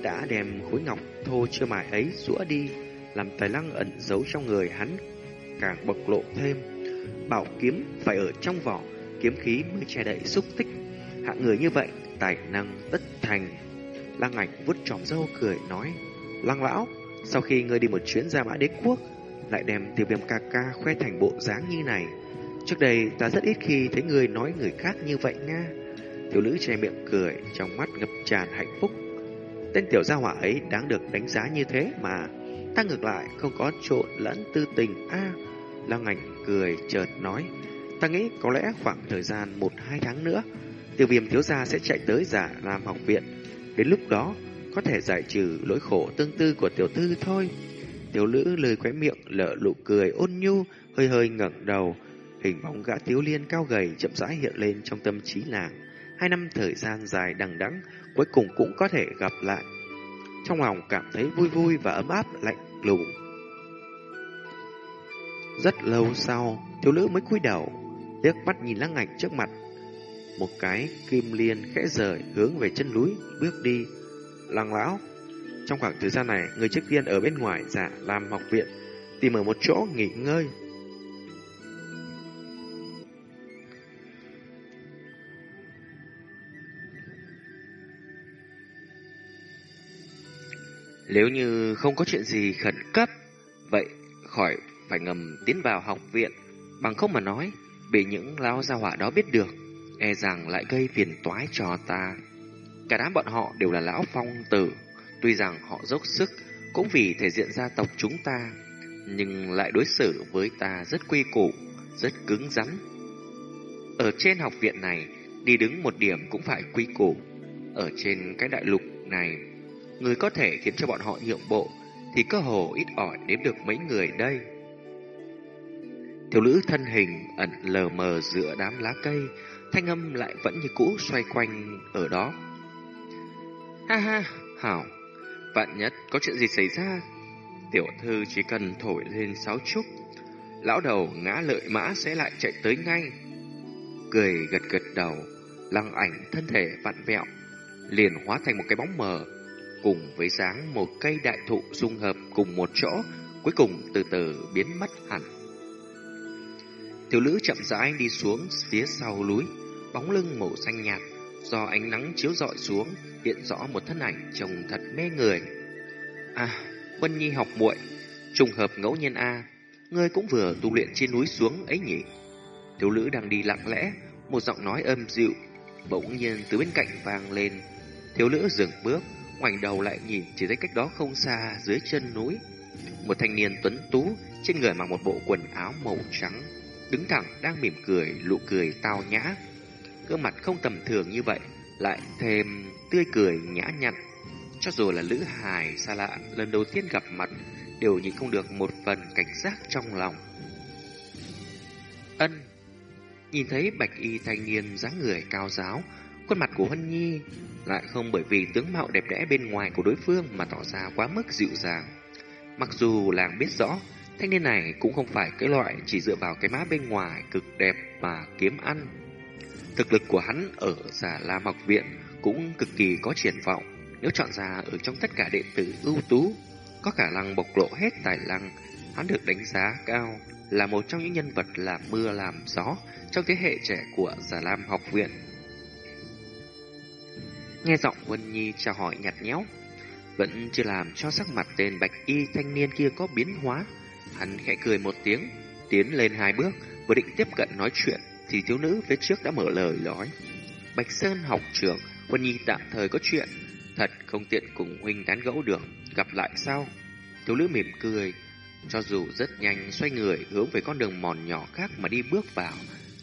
đã đem khối ngọc thô chưa mài ấy rũa đi, làm tài năng ẩn giấu trong người hắn càng bộc lộ thêm. Bảo kiếm phải ở trong vỏ, kiếm khí mới che đậy xúc tích. Hạng người như vậy, tài năng tất thành. Lăng ảnh vút tròm dâu cười nói, Lăng lão, sau khi ngươi đi một chuyến ra mã đế quốc, lại đem tiêu viêm ca ca khoe thành bộ dáng như này. Trước đây ta rất ít khi thấy người nói người khác như vậy nha. Tiểu nữ che miệng cười, trong mắt ngập tràn hạnh phúc. Tên tiểu gia hỏa ấy đáng được đánh giá như thế mà. Ta ngược lại không có trộn lẫn tư tình a à, Lăng ảnh cười chợt nói. Ta nghĩ có lẽ khoảng thời gian một hai tháng nữa, tiêu viêm thiếu gia sẽ chạy tới giả làm học viện. Đến lúc đó, có thể giải trừ lỗi khổ tương tư của tiểu thư thôi. Tiểu lữ lời khóe miệng lợ lụ cười ôn nhu, hơi hơi ngẩng đầu. Hình bóng gã thiếu liên cao gầy chậm rãi hiện lên trong tâm trí nàng. Hai năm thời gian dài đằng đẵng cuối cùng cũng có thể gặp lại. Trong lòng cảm thấy vui vui và ấm áp lạnh lùng. Rất lâu sau, thiếu nữ mới cúi đầu, liếc mắt nhìn lăng ảnh trước mặt. Một cái kim liên khẽ rời hướng về chân núi, bước đi. Lăng lão, trong khoảng thời gian này, người trước tiên ở bên ngoài giả làm học viện, tìm ở một chỗ nghỉ ngơi. Nếu như không có chuyện gì khẩn cấp, vậy khỏi phải ngầm tiến vào học viện, bằng không mà nói, bị những lao gia hỏa đó biết được, e rằng lại gây phiền toái cho ta. Cả đám bọn họ đều là lão phong tử, tuy rằng họ dốc sức cũng vì thể diện gia tộc chúng ta, nhưng lại đối xử với ta rất quy củ, rất cứng rắn. Ở trên học viện này, đi đứng một điểm cũng phải quy củ. Ở trên cái đại lục này, người có thể khiến cho bọn họ nhượng bộ, thì cơ hồ ít ỏi đếm được mấy người đây. Thiếu nữ thân hình ẩn lờ mờ giữa đám lá cây, thanh âm lại vẫn như cũ xoay quanh ở đó. Ha ha, hảo, vạn nhất có chuyện gì xảy ra, tiểu thư chỉ cần thổi lên sáu trúc, lão đầu ngã lợi mã sẽ lại chạy tới ngay. Cười gật gật đầu, lăng ảnh thân thể vặn vẹo, liền hóa thành một cái bóng mờ, cùng với dáng một cây đại thụ dung hợp cùng một chỗ, cuối cùng từ từ biến mất hẳn. tiểu nữ chậm rãi đi xuống phía sau núi, bóng lưng màu xanh nhạt, do ánh nắng chiếu rọi xuống, hiện rõ một thân ảnh trông thật mê người. À, Vân Nhi học muội, trùng hợp ngẫu nhiên a, ngươi cũng vừa tu luyện trên núi xuống ấy nhỉ? Thiếu nữ đang đi lặng lẽ, một giọng nói âm dịu bỗng nhiên từ bên cạnh vang lên. Thiếu nữ dừng bước, ngoảnh đầu lại nhìn chỉ thấy cách đó không xa dưới chân núi, một thanh niên tuấn tú trên người mặc một bộ quần áo màu trắng đứng thẳng đang mỉm cười, lụ cười tao nhã. Gương mặt không tầm thường như vậy, lại thêm tươi cười nhã nhặn. Cho dù là lữ hài xa lạ lần đầu tiên gặp mặt, đều nhìn không được một phần cảnh giác trong lòng. Ân Nhìn thấy bạch y thanh niên dáng người cao giáo, khuôn mặt của Hân Nhi lại không bởi vì tướng mạo đẹp đẽ bên ngoài của đối phương mà tỏ ra quá mức dịu dàng. Mặc dù làng biết rõ Thanh niên này cũng không phải cái loại chỉ dựa vào cái má bên ngoài cực đẹp mà kiếm ăn. Thực lực của hắn ở giả Lam học viện cũng cực kỳ có triển vọng. Nếu chọn ra ở trong tất cả đệ tử ưu tú, có khả năng bộc lộ hết tài năng, hắn được đánh giá cao là một trong những nhân vật làm mưa làm gió trong thế hệ trẻ của Giả Lam học viện. Nghe giọng Vân Nhi chào hỏi nhạt nhẽo, vẫn chưa làm cho sắc mặt tên bạch y thanh niên kia có biến hóa. Hắn khẽ cười một tiếng, tiến lên hai bước, vừa định tiếp cận nói chuyện, thì thiếu nữ phía trước đã mở lời nói. Bạch Sơn học trưởng, Quân Nhi tạm thời có chuyện, thật không tiện cùng huynh tán gẫu được, gặp lại sau. Thiếu nữ mỉm cười, cho dù rất nhanh xoay người hướng về con đường mòn nhỏ khác mà đi bước vào,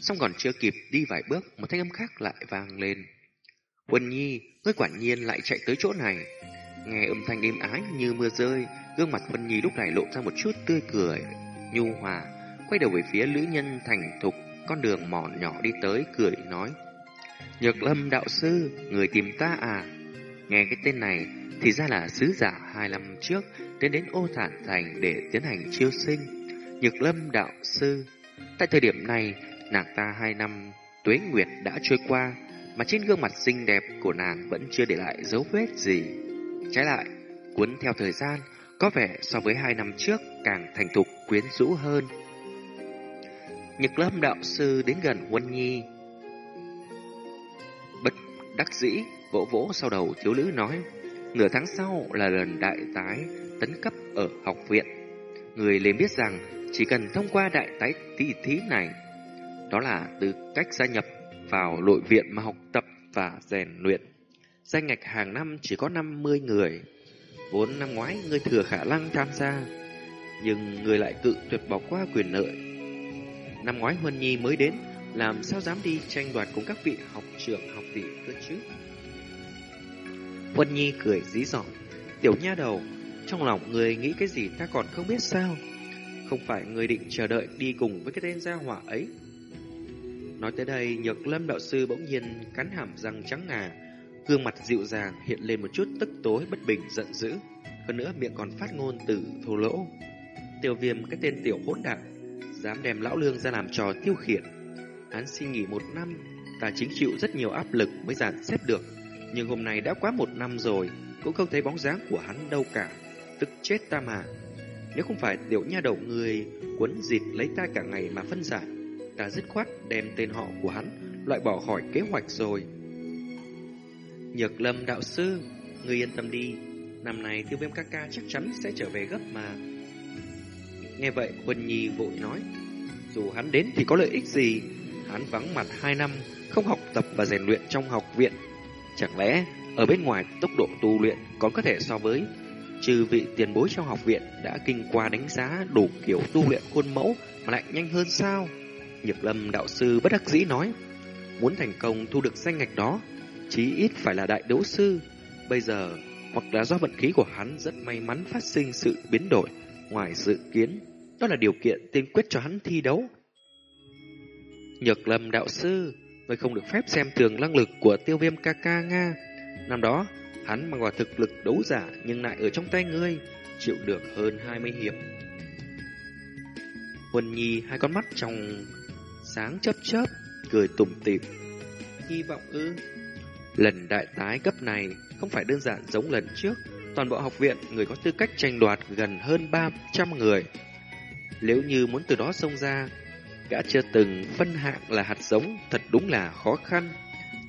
xong còn chưa kịp đi vài bước, một thanh âm khác lại vang lên. Quân Nhi, ngươi quả nhiên lại chạy tới chỗ này. Nghe âm thanh êm ái như mưa rơi, gương mặt Quân Nhi lúc này lộ ra một chút tươi cười, nhu hòa, quay đầu về phía lữ nhân thành thục, con đường mòn nhỏ đi tới, cười nói. Nhược lâm đạo sư, người tìm ta à? Nghe cái tên này, thì ra là sứ giả hai năm trước đến đến ô thản thành để tiến hành chiêu sinh. Nhược lâm đạo sư, Tại thời điểm này, nàng ta hai năm tuế nguyệt đã trôi qua, mà trên gương mặt xinh đẹp của nàng vẫn chưa để lại dấu vết gì. Trái lại, cuốn theo thời gian, có vẻ so với hai năm trước càng thành thục quyến rũ hơn. Nhật lâm đạo sư đến gần Huân Nhi. Bất đắc dĩ, vỗ vỗ sau đầu thiếu nữ nói, nửa tháng sau là lần đại tái tấn cấp ở học viện. Người liền biết rằng chỉ cần thông qua đại tái tỷ thí này, đó là tư cách gia nhập vào nội viện mà học tập và rèn luyện. Danh ngạch hàng năm chỉ có 50 người. Vốn năm ngoái người thừa khả năng tham gia, nhưng người lại cự tuyệt bỏ qua quyền lợi. Năm ngoái Huân Nhi mới đến, làm sao dám đi tranh đoạt cùng các vị học trưởng học tỷ cơ chứ? Huân Nhi cười dí dỏm, tiểu nha đầu, trong lòng người nghĩ cái gì ta còn không biết sao? Không phải người định chờ đợi đi cùng với cái tên gia hỏa ấy. Nói tới đây, Nhược Lâm đạo sư bỗng nhiên cắn hàm răng trắng ngà, gương mặt dịu dàng hiện lên một chút tức tối bất bình giận dữ, hơn nữa miệng còn phát ngôn từ thô lỗ. Tiểu Viêm cái tên tiểu hỗn đản, dám đem lão lương ra làm trò tiêu khiển. Hắn xin nghỉ một năm, ta chính chịu rất nhiều áp lực mới dàn xếp được, nhưng hôm nay đã quá một năm rồi, cũng không thấy bóng dáng của hắn đâu cả, tức chết ta mà. Nếu không phải tiểu nha đầu người quấn dịt lấy ta cả ngày mà phân giải, ta dứt khoát đem tên họ của hắn loại bỏ khỏi kế hoạch rồi. Nhược lâm đạo sư, người yên tâm đi, năm nay tiêu viêm ca ca chắc chắn sẽ trở về gấp mà. Nghe vậy, Huân Nhi vội nói, dù hắn đến thì có lợi ích gì, hắn vắng mặt hai năm, không học tập và rèn luyện trong học viện. Chẳng lẽ ở bên ngoài tốc độ tu luyện còn có thể so với trừ vị tiền bối trong học viện đã kinh qua đánh giá đủ kiểu tu luyện khuôn mẫu mà lại nhanh hơn sao? Nhược lâm đạo sư bất đắc dĩ nói, muốn thành công thu được danh ngạch đó, chí ít phải là đại đấu sư. Bây giờ, hoặc là do vận khí của hắn rất may mắn phát sinh sự biến đổi ngoài dự kiến, đó là điều kiện tiên quyết cho hắn thi đấu. Nhược lâm đạo sư, người không được phép xem thường năng lực của tiêu viêm ca ca Nga. Năm đó, hắn bằng vào thực lực đấu giả nhưng lại ở trong tay ngươi, chịu được hơn 20 hiệp. Huân Nhi hai con mắt trong sáng chớp chớp, cười tủm tỉm. Hy vọng ư? Lần đại tái cấp này không phải đơn giản giống lần trước. Toàn bộ học viện người có tư cách tranh đoạt gần hơn 300 người. Nếu như muốn từ đó xông ra, gã chưa từng phân hạng là hạt giống thật đúng là khó khăn.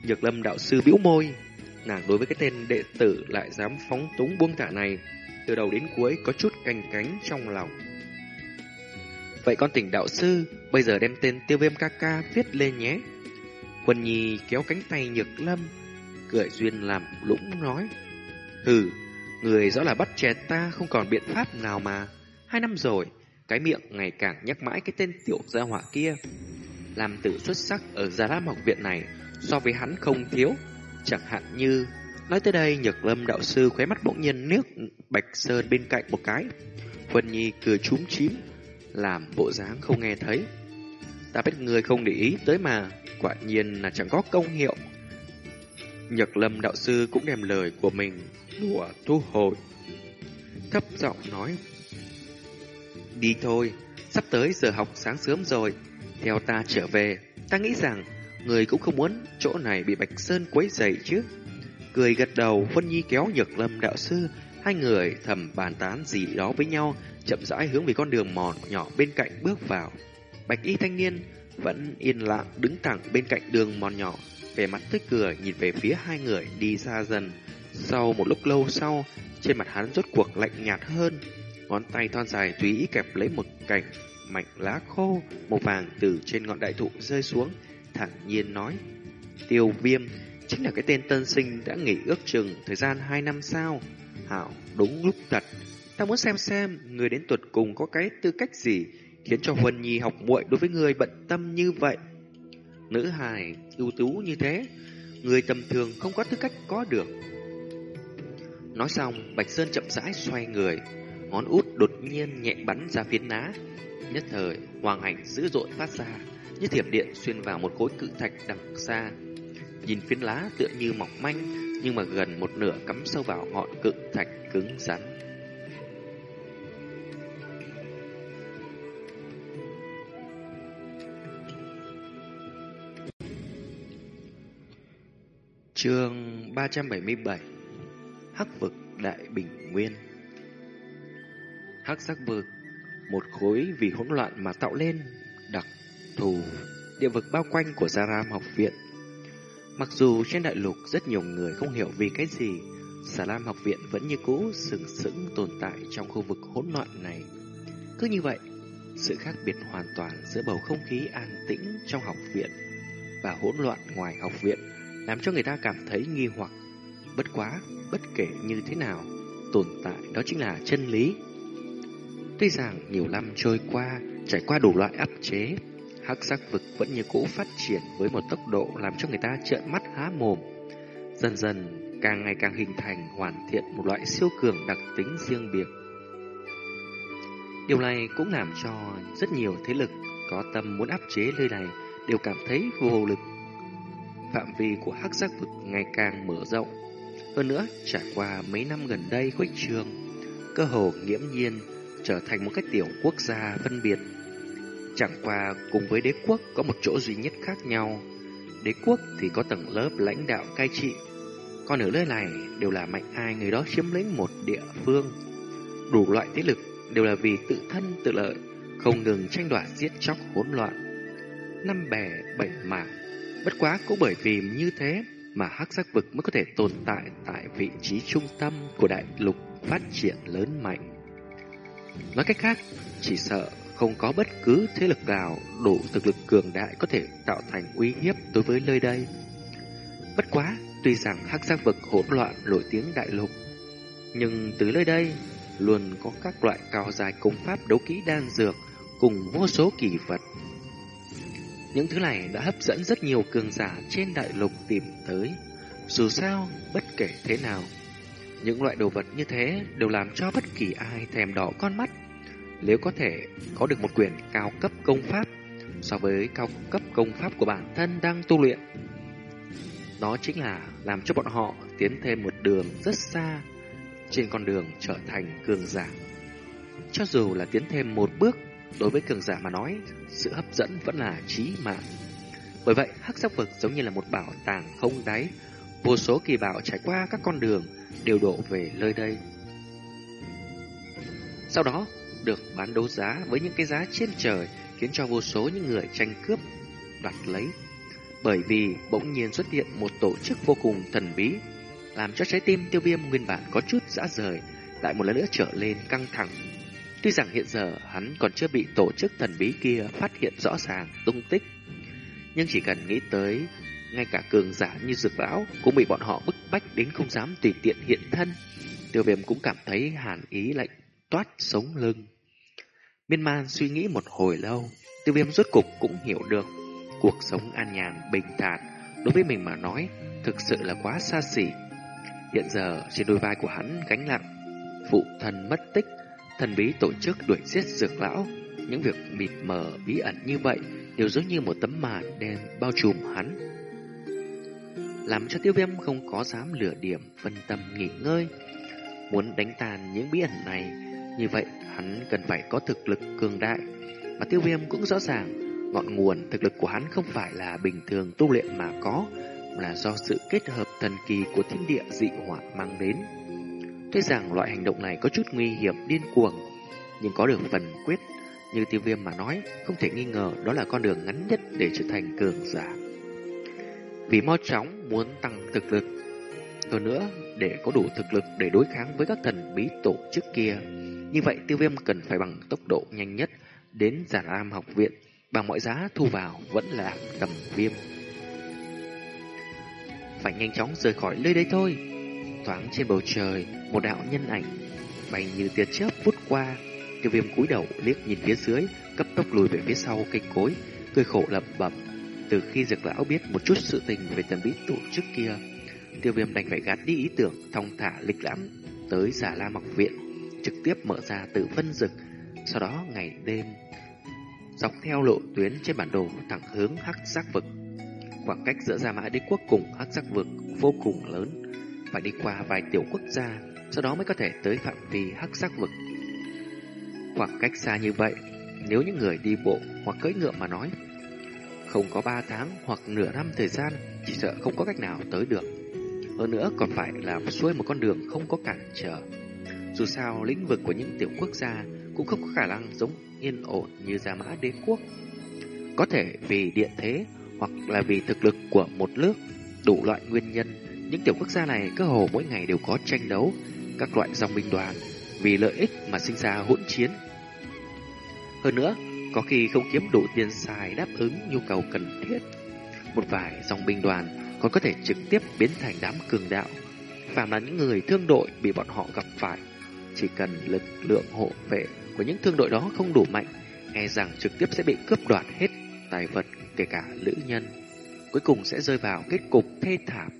Nhược lâm đạo sư bĩu môi, nàng đối với cái tên đệ tử lại dám phóng túng buông thả này, từ đầu đến cuối có chút canh cánh trong lòng. Vậy con tỉnh đạo sư, bây giờ đem tên tiêu viêm ca ca viết lên nhé. Quân Nhi kéo cánh tay Nhược Lâm, cười duyên làm lũng nói. Hừ, người rõ là bắt chẹt ta không còn biện pháp nào mà. Hai năm rồi, cái miệng ngày càng nhắc mãi cái tên tiểu gia hỏa kia. Làm tự xuất sắc ở Gia Lam học viện này so với hắn không thiếu. Chẳng hạn như, nói tới đây Nhược Lâm đạo sư khóe mắt bỗng nhiên nước Bạch Sơn bên cạnh một cái. Quân Nhi cười chúm chím, làm bộ dáng không nghe thấy. Ta biết người không để ý tới mà, quả nhiên là chẳng có công hiệu. Nhật lâm đạo sư cũng đem lời của mình đùa thu hồi. Thấp giọng nói. Đi thôi, sắp tới giờ học sáng sớm rồi. Theo ta trở về, ta nghĩ rằng người cũng không muốn chỗ này bị Bạch Sơn quấy rầy chứ. Cười gật đầu, Vân Nhi kéo nhược lâm đạo sư, hai người thầm bàn tán gì đó với nhau, chậm rãi hướng về con đường mòn nhỏ bên cạnh bước vào. Bạch y thanh niên vẫn yên lặng đứng thẳng bên cạnh đường mòn nhỏ, vẻ mặt tươi cười nhìn về phía hai người đi xa dần. Sau một lúc lâu sau, trên mặt hắn rốt cuộc lạnh nhạt hơn, ngón tay thon dài tùy ý kẹp lấy một cành mảnh lá khô màu vàng từ trên ngọn đại thụ rơi xuống, thản nhiên nói: "Tiêu Viêm chính là cái tên tân sinh đã nghỉ ước chừng thời gian hai năm sao? Hảo, đúng lúc thật." Ta muốn xem xem người đến tuột cùng có cái tư cách gì khiến cho Huân Nhi học muội đối với người bận tâm như vậy. Nữ hài ưu tú như thế, người tầm thường không có tư cách có được. Nói xong, Bạch Sơn chậm rãi xoay người, ngón út đột nhiên nhẹ bắn ra phiến đá. Nhất thời, hoàng ảnh dữ dội phát ra, như thiệp điện xuyên vào một khối cự thạch đằng xa. Nhìn phiến lá tựa như mọc manh, nhưng mà gần một nửa cắm sâu vào ngọn cự thạch cứng rắn. Chương 377 Hắc vực Đại Bình Nguyên Hắc sắc vực Một khối vì hỗn loạn mà tạo lên Đặc thù Địa vực bao quanh của Gia Ram học viện Mặc dù trên đại lục rất nhiều người không hiểu vì cái gì Xà Lam học viện vẫn như cũ sừng sững tồn tại trong khu vực hỗn loạn này Cứ như vậy Sự khác biệt hoàn toàn giữa bầu không khí an tĩnh trong học viện Và hỗn loạn ngoài học viện làm cho người ta cảm thấy nghi hoặc. Bất quá, bất kể như thế nào, tồn tại đó chính là chân lý. Tuy rằng nhiều năm trôi qua, trải qua đủ loại áp chế, hắc sắc vực vẫn như cũ phát triển với một tốc độ làm cho người ta trợn mắt há mồm. Dần dần, càng ngày càng hình thành hoàn thiện một loại siêu cường đặc tính riêng biệt. Điều này cũng làm cho rất nhiều thế lực có tâm muốn áp chế nơi này đều cảm thấy vô lực phạm vi của hắc giác vực ngày càng mở rộng. Hơn nữa, trải qua mấy năm gần đây khuếch trường, cơ hồ nghiễm nhiên trở thành một cái tiểu quốc gia phân biệt. Chẳng qua cùng với đế quốc có một chỗ duy nhất khác nhau. Đế quốc thì có tầng lớp lãnh đạo cai trị, còn ở nơi này đều là mạnh ai người đó chiếm lĩnh một địa phương. Đủ loại thế lực đều là vì tự thân tự lợi, không ngừng tranh đoạt giết chóc hỗn loạn. Năm bè bảy mảng Bất quá cũng bởi vì như thế mà hắc giác vực mới có thể tồn tại tại vị trí trung tâm của đại lục phát triển lớn mạnh. Nói cách khác, chỉ sợ không có bất cứ thế lực nào đủ thực lực cường đại có thể tạo thành uy hiếp đối với nơi đây. Bất quá, tuy rằng hắc giác vực hỗn loạn nổi tiếng đại lục, nhưng từ nơi đây luôn có các loại cao dài công pháp đấu kỹ đan dược cùng vô số kỳ vật những thứ này đã hấp dẫn rất nhiều cường giả trên đại lục tìm tới. Dù sao, bất kể thế nào, những loại đồ vật như thế đều làm cho bất kỳ ai thèm đỏ con mắt. Nếu có thể có được một quyền cao cấp công pháp so với cao cấp công pháp của bản thân đang tu luyện, đó chính là làm cho bọn họ tiến thêm một đường rất xa trên con đường trở thành cường giả. Cho dù là tiến thêm một bước Đối với cường giả mà nói, sự hấp dẫn vẫn là trí mạng. Bởi vậy, hắc sắc vực giống như là một bảo tàng không đáy. Vô số kỳ bảo trải qua các con đường đều đổ về nơi đây. Sau đó, được bán đấu giá với những cái giá trên trời khiến cho vô số những người tranh cướp đoạt lấy. Bởi vì bỗng nhiên xuất hiện một tổ chức vô cùng thần bí, làm cho trái tim tiêu viêm nguyên bản có chút dã rời, lại một lần nữa trở lên căng thẳng Tuy rằng hiện giờ hắn còn chưa bị tổ chức thần bí kia phát hiện rõ ràng tung tích, nhưng chỉ cần nghĩ tới, ngay cả cường giả như dược lão cũng bị bọn họ bức bách đến không dám tùy tiện hiện thân. Tiêu viêm cũng cảm thấy hàn ý lạnh toát sống lưng. Miên man suy nghĩ một hồi lâu, tiêu viêm rốt cục cũng hiểu được cuộc sống an nhàn, bình thản đối với mình mà nói thực sự là quá xa xỉ. Hiện giờ trên đôi vai của hắn gánh nặng, phụ thân mất tích Thần bí tổ chức đuổi giết dược lão, những việc mịt mờ bí ẩn như vậy đều giống như một tấm màn đen bao trùm hắn. Làm cho tiêu viêm không có dám lửa điểm phân tâm nghỉ ngơi. Muốn đánh tàn những bí ẩn này, như vậy hắn cần phải có thực lực cường đại. Mà tiêu viêm cũng rõ ràng, ngọn nguồn thực lực của hắn không phải là bình thường tu luyện mà có, mà là do sự kết hợp thần kỳ của thiên địa dị hỏa mang đến. Tuy rằng loại hành động này có chút nguy hiểm điên cuồng, nhưng có được phần quyết như tiêu viêm mà nói, không thể nghi ngờ đó là con đường ngắn nhất để trở thành cường giả. Vì mau chóng muốn tăng thực lực, hơn nữa để có đủ thực lực để đối kháng với các thần bí tổ chức kia, như vậy tiêu viêm cần phải bằng tốc độ nhanh nhất đến giả lam học viện, bằng mọi giá thu vào vẫn là tầm viêm. Phải nhanh chóng rời khỏi nơi đây thôi. Thoáng trên bầu trời, một đạo nhân ảnh bay như tia chớp vút qua. Tiêu viêm cúi đầu liếc nhìn phía dưới, cấp tốc lùi về phía sau cây cối, cười khổ lẩm bẩm. Từ khi dược lão biết một chút sự tình về tần bí tổ chức kia, tiêu viêm đành phải gạt đi ý tưởng thong thả lịch lãm tới giả la mọc viện, trực tiếp mở ra tự phân dực. Sau đó ngày đêm, dọc theo lộ tuyến trên bản đồ thẳng hướng hắc giác vực. Khoảng cách giữa Gia Mã Đế Quốc cùng hắc giác vực vô cùng lớn, phải đi qua vài tiểu quốc gia, sau đó mới có thể tới phạm vi hắc giác vực. Khoảng cách xa như vậy, nếu những người đi bộ hoặc cưỡi ngựa mà nói, không có ba tháng hoặc nửa năm thời gian, chỉ sợ không có cách nào tới được. Hơn nữa còn phải làm xuôi một con đường không có cản trở. Dù sao, lĩnh vực của những tiểu quốc gia cũng không có khả năng giống yên ổn như Gia Mã Đế Quốc. Có thể vì địa thế hoặc là vì thực lực của một nước, đủ loại nguyên nhân, những tiểu quốc gia này cơ hồ mỗi ngày đều có tranh đấu, các loại dòng binh đoàn vì lợi ích mà sinh ra hỗn chiến. Hơn nữa, có khi không kiếm đủ tiền xài đáp ứng nhu cầu cần thiết. Một vài dòng binh đoàn còn có thể trực tiếp biến thành đám cường đạo. và là những người thương đội bị bọn họ gặp phải, chỉ cần lực lượng hộ vệ của những thương đội đó không đủ mạnh, e rằng trực tiếp sẽ bị cướp đoạt hết tài vật kể cả nữ nhân. Cuối cùng sẽ rơi vào kết cục thê thảm.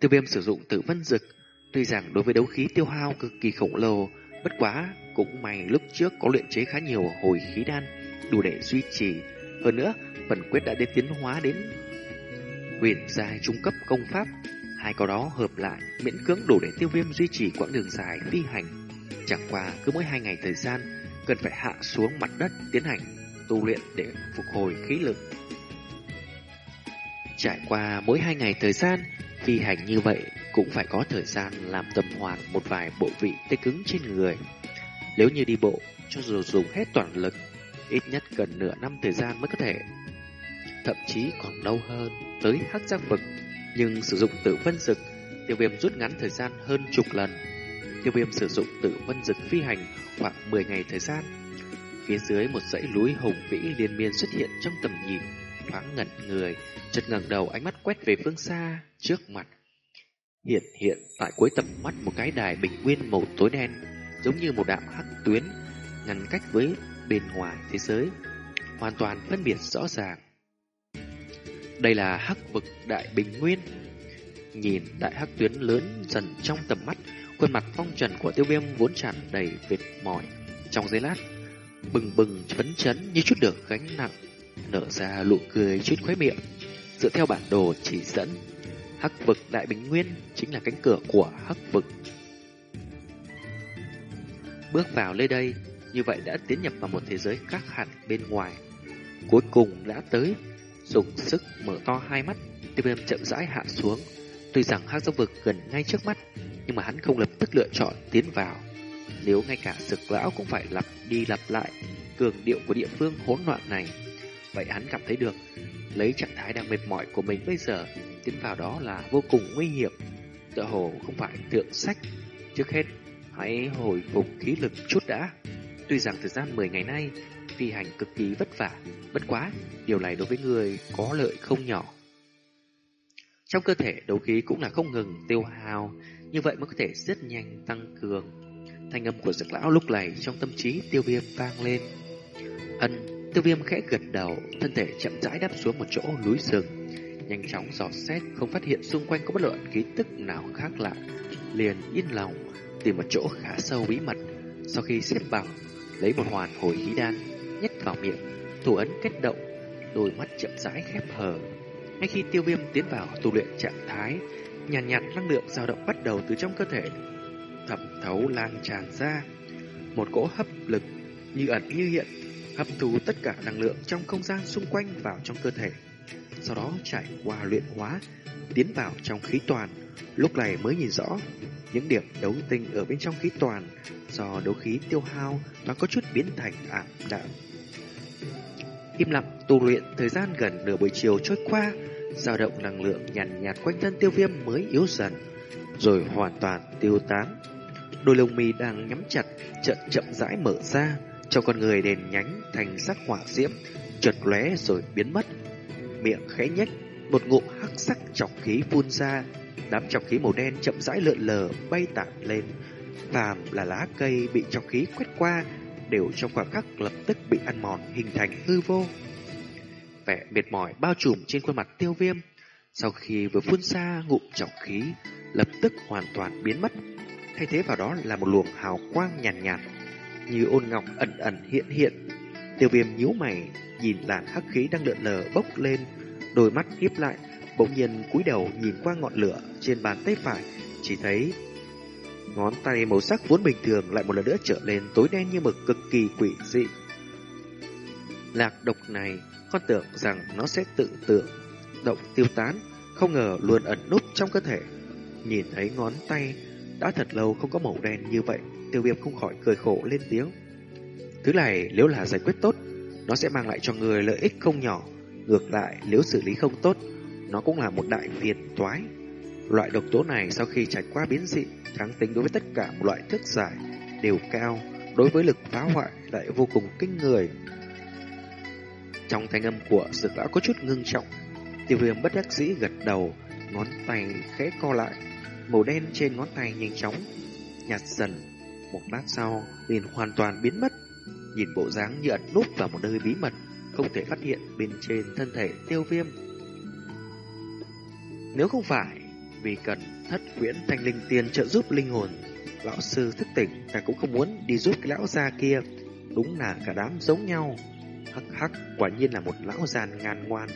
Tiêu viêm sử dụng tử vân dực, tuy rằng đối với đấu khí tiêu hao cực kỳ khổng lồ, bất quá cũng may lúc trước có luyện chế khá nhiều hồi khí đan, đủ để duy trì. Hơn nữa, phần quyết đã đến tiến hóa đến huyền dài trung cấp công pháp. Hai câu đó hợp lại, miễn cưỡng đủ để tiêu viêm duy trì quãng đường dài phi hành. Chẳng qua cứ mỗi hai ngày thời gian, cần phải hạ xuống mặt đất tiến hành tu luyện để phục hồi khí lực. Trải qua mỗi hai ngày thời gian, phi hành như vậy cũng phải có thời gian làm tầm hoàn một vài bộ vị tê cứng trên người. Nếu như đi bộ, cho dù dùng hết toàn lực, ít nhất cần nửa năm thời gian mới có thể. Thậm chí còn lâu hơn, tới hắc giác vực. Nhưng sử dụng tự vân dực, tiêu viêm rút ngắn thời gian hơn chục lần. Tiêu viêm sử dụng tự vân dực phi hành khoảng 10 ngày thời gian. Phía dưới một dãy núi hùng vĩ liên miên xuất hiện trong tầm nhìn, thoáng ngẩn người, chợt ngẩng đầu ánh mắt quét về phương xa, trước mặt. Hiện hiện tại cuối tầm mắt một cái đài bình nguyên màu tối đen, giống như một đạo hắc tuyến, ngăn cách với bên ngoài thế giới, hoàn toàn phân biệt rõ ràng. Đây là hắc vực đại bình nguyên. Nhìn đại hắc tuyến lớn dần trong tầm mắt, khuôn mặt phong trần của tiêu viêm vốn tràn đầy vệt mỏi. Trong giây lát, bừng bừng phấn chấn như chút được gánh nặng, nở ra nụ cười chút khóe miệng. Dựa theo bản đồ chỉ dẫn, hắc vực đại bình nguyên chính là cánh cửa của hắc vực. Bước vào nơi đây, như vậy đã tiến nhập vào một thế giới khác hẳn bên ngoài. Cuối cùng đã tới, dùng sức mở to hai mắt, tiêu viêm chậm rãi hạ xuống. Tuy rằng hắc giác vực gần ngay trước mắt, nhưng mà hắn không lập tức lựa chọn tiến vào. Nếu ngay cả sực lão cũng phải lặp đi lặp lại cường điệu của địa phương hỗn loạn này, vậy hắn cảm thấy được lấy trạng thái đang mệt mỏi của mình bây giờ tiến vào đó là vô cùng nguy hiểm. Tựa hồ không phải tượng sách. Trước hết, hãy hồi phục khí lực chút đã. Tuy rằng thời gian 10 ngày nay, phi hành cực kỳ vất vả, bất quá, điều này đối với người có lợi không nhỏ. Trong cơ thể đấu khí cũng là không ngừng tiêu hao, như vậy mới có thể rất nhanh tăng cường. Thanh âm của dược lão lúc này trong tâm trí tiêu viêm vang lên. Ân, tiêu viêm khẽ gật đầu, thân thể chậm rãi đáp xuống một chỗ núi rừng. Nhanh chóng dò xét, không phát hiện xung quanh có bất luận khí tức nào khác lạ. Liền yên lòng, tìm một chỗ khá sâu bí mật. Sau khi xếp bằng, lấy một hoàn hồi khí đan, nhét vào miệng, thủ ấn kết động, đôi mắt chậm rãi khép hờ. Ngay khi tiêu viêm tiến vào tu luyện trạng thái, nhàn nhạt, nhạt năng lượng dao động bắt đầu từ trong cơ thể, thẩm thấu lan tràn ra. Một cỗ hấp lực như ẩn như hiện, hấp thu tất cả năng lượng trong không gian xung quanh vào trong cơ thể. Sau đó trải qua luyện hóa, tiến vào trong khí toàn, lúc này mới nhìn rõ những điểm đấu tinh ở bên trong khí toàn do đấu khí tiêu hao và có chút biến thành ảm đạm. Im lặng tu luyện thời gian gần nửa buổi chiều trôi qua, dao động năng lượng nhàn nhạt, quanh thân tiêu viêm mới yếu dần, rồi hoàn toàn tiêu tán. Đôi lông mi đang nhắm chặt, chậm chậm rãi mở ra, cho con người đèn nhánh thành sắc hỏa diễm, chợt lóe rồi biến mất. Miệng khẽ nhếch, một ngụm hắc sắc chọc khí phun ra, đám chọc khí màu đen chậm rãi lượn lờ bay tản lên. Phàm là lá cây bị chọc khí quét qua, đều trong khoảng khắc lập tức bị ăn mòn hình thành hư vô. Vẻ mệt mỏi bao trùm trên khuôn mặt tiêu viêm, sau khi vừa phun ra ngụm chọc khí, lập tức hoàn toàn biến mất. Thay thế vào đó là một luồng hào quang nhàn nhạt, nhạt, như ôn ngọc ẩn ẩn hiện hiện. Tiêu viêm nhíu mày, nhìn làn hắc khí đang lượn lờ bốc lên, đôi mắt híp lại, bỗng nhiên cúi đầu nhìn qua ngọn lửa trên bàn tay phải, chỉ thấy ngón tay màu sắc vốn bình thường lại một lần nữa trở lên tối đen như mực cực kỳ quỷ dị. Lạc độc này, con tưởng rằng nó sẽ tự tưởng động tiêu tán, không ngờ luôn ẩn núp trong cơ thể, Nhìn thấy ngón tay đã thật lâu không có màu đen như vậy, tiêu viêm không khỏi cười khổ lên tiếng. Thứ này nếu là giải quyết tốt, nó sẽ mang lại cho người lợi ích không nhỏ. Ngược lại, nếu xử lý không tốt, nó cũng là một đại phiền toái. Loại độc tố này sau khi trải qua biến dị, kháng tính đối với tất cả một loại thức giải đều cao, đối với lực phá hoại lại vô cùng kinh người. Trong thanh âm của sự lão có chút ngưng trọng, tiêu viêm bất đắc dĩ gật đầu, ngón tay khẽ co lại, màu đen trên ngón tay nhanh chóng, nhạt dần. Một lát sau, liền hoàn toàn biến mất, nhìn bộ dáng như ẩn núp vào một nơi bí mật, không thể phát hiện bên trên thân thể tiêu viêm. Nếu không phải vì cần thất quyển thanh linh tiền trợ giúp linh hồn, lão sư thức tỉnh, ta cũng không muốn đi giúp cái lão già kia. Đúng là cả đám giống nhau. Hắc hắc, quả nhiên là một lão già ngàn ngoan.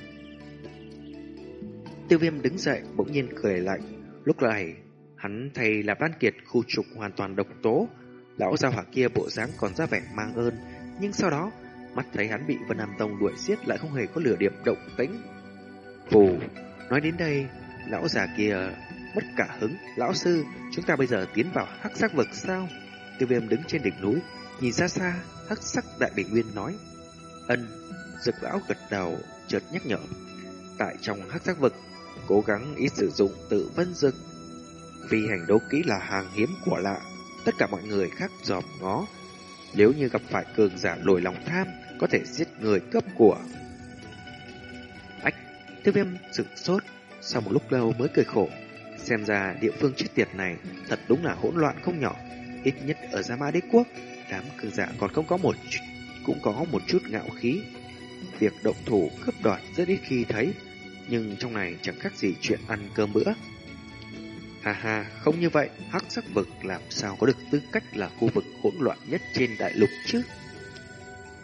Tiêu viêm đứng dậy, bỗng nhiên cười lạnh. Lúc này, hắn thầy là ban kiệt khu trục hoàn toàn độc tố. Lão gia hỏa kia bộ dáng còn ra vẻ mang ơn, nhưng sau đó, mắt thấy hắn bị Vân Nam Tông đuổi giết lại không hề có lửa điểm động tĩnh. Phù, nói đến đây, lão già kia mất cả hứng. Lão sư, chúng ta bây giờ tiến vào hắc sắc vực sao? Tiêu viêm đứng trên đỉnh núi, nhìn xa xa, hắc sắc đại bình nguyên nói. Ân, dực lão gật đầu, chợt nhắc nhở. Tại trong hắc sắc vực, cố gắng ít sử dụng tự vân dực. Vì hành đấu kỹ là hàng hiếm của lạ, tất cả mọi người khác dòm ngó. Nếu như gặp phải cường giả lồi lòng tham, có thể giết người cấp của. Ách, tiêu viêm sực sốt, sau một lúc lâu mới cười khổ. Xem ra địa phương chết tiệt này thật đúng là hỗn loạn không nhỏ. Ít nhất ở Gia Ma Đế Quốc, đám cường giả còn không có một cũng có một chút ngạo khí. Việc động thủ cướp đoạt rất ít khi thấy, nhưng trong này chẳng khác gì chuyện ăn cơm bữa. Hà hà, không như vậy, hắc sắc vực làm sao có được tư cách là khu vực hỗn loạn nhất trên đại lục chứ?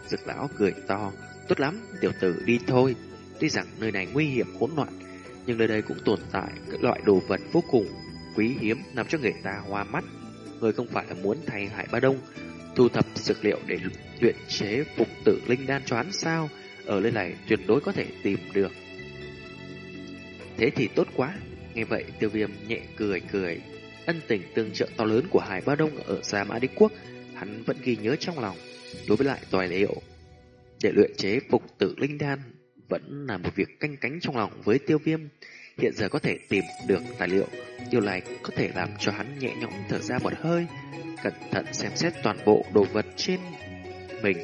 Dực lão cười to, tốt lắm, tiểu tử đi thôi. Tuy rằng nơi này nguy hiểm hỗn loạn, nhưng nơi đây cũng tồn tại các loại đồ vật vô cùng quý hiếm làm cho người ta hoa mắt. Người không phải là muốn thay Hải Ba Đông thu thập dược liệu để luyện chế phục tử linh đan cho hắn sao? Ở nơi này tuyệt đối có thể tìm được. Thế thì tốt quá. Nghe vậy tiêu viêm nhẹ cười cười. Ân tình tương trợ to lớn của Hải Ba Đông ở Gia Mã Đế Quốc, hắn vẫn ghi nhớ trong lòng. Đối với lại tài liệu để luyện chế phục tử linh đan vẫn là một việc canh cánh trong lòng với tiêu viêm. Hiện giờ có thể tìm được tài liệu, điều này có thể làm cho hắn nhẹ nhõm thở ra một hơi, cẩn thận xem xét toàn bộ đồ vật trên mình.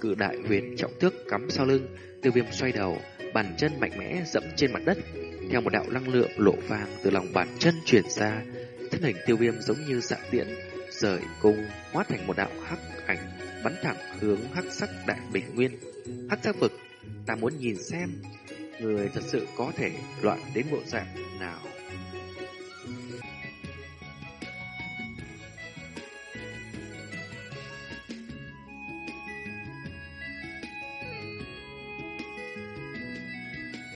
Cự đại huyền trọng thước cắm sau lưng, tiêu viêm xoay đầu, bàn chân mạnh mẽ dẫm trên mặt đất. Theo một đạo năng lượng lộ vàng từ lòng bàn chân truyền ra, thân hình tiêu viêm giống như dạ tiễn, rời cung, hóa thành một đạo hắc ảnh, bắn thẳng hướng hắc sắc đại bình nguyên. Hắc sắc vực, Ta muốn nhìn xem, người thật sự có thể loạn đến bộ dạng nào.